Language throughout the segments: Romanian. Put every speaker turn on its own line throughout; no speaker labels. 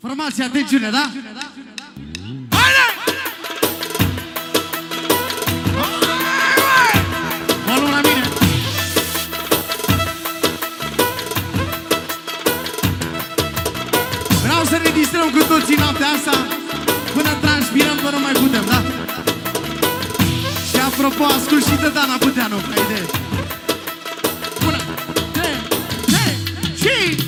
Formație, atențiune, da? Haide! Mă luăm la mine! Vreau să ne distrăm cu toții noaptea asta până transpirăm, până nu mai putem, da? Și apropo, ascult și de Dana Buteanu, ca idee. Bună! Hey! Hey! Și...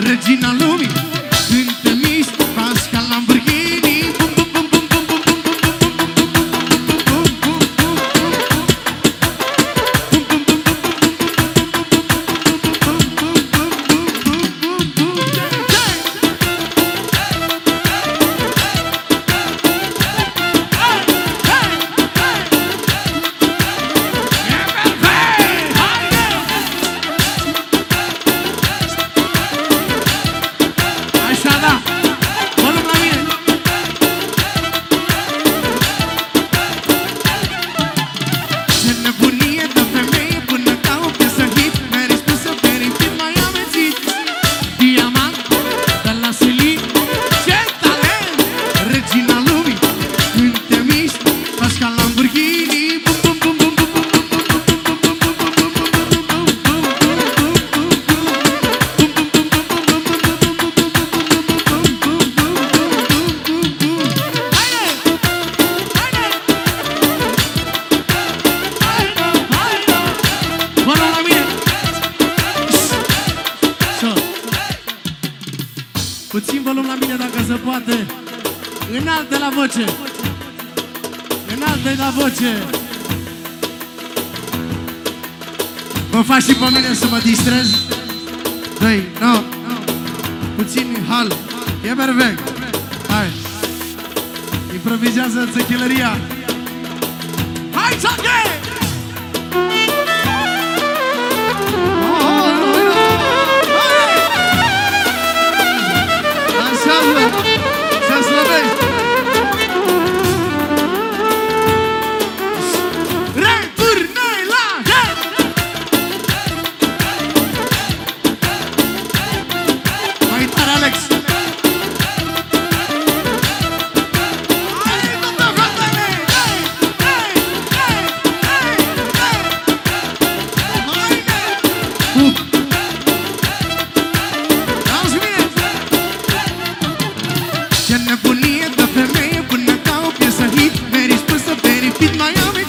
regina lumii. Lamborghini bum, bum, Puțin volum la mine dacă se poate Înalt de la voce înaltă la voce Mă faci și pe mine să mă distrez? Dăi, no, no. Puțin hal, e perfect Hai Improvizează țăchilăria Hai, țăchilăria!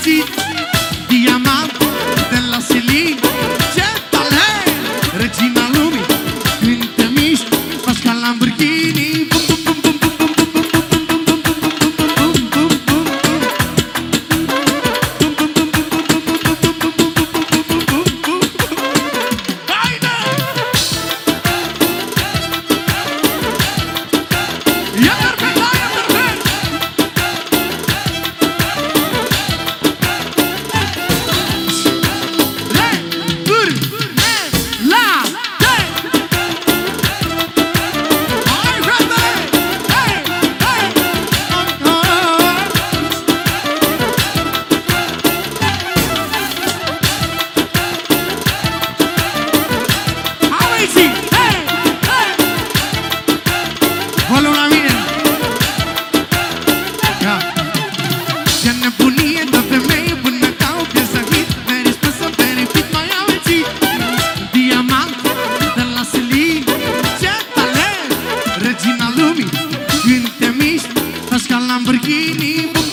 cheat Lamborghini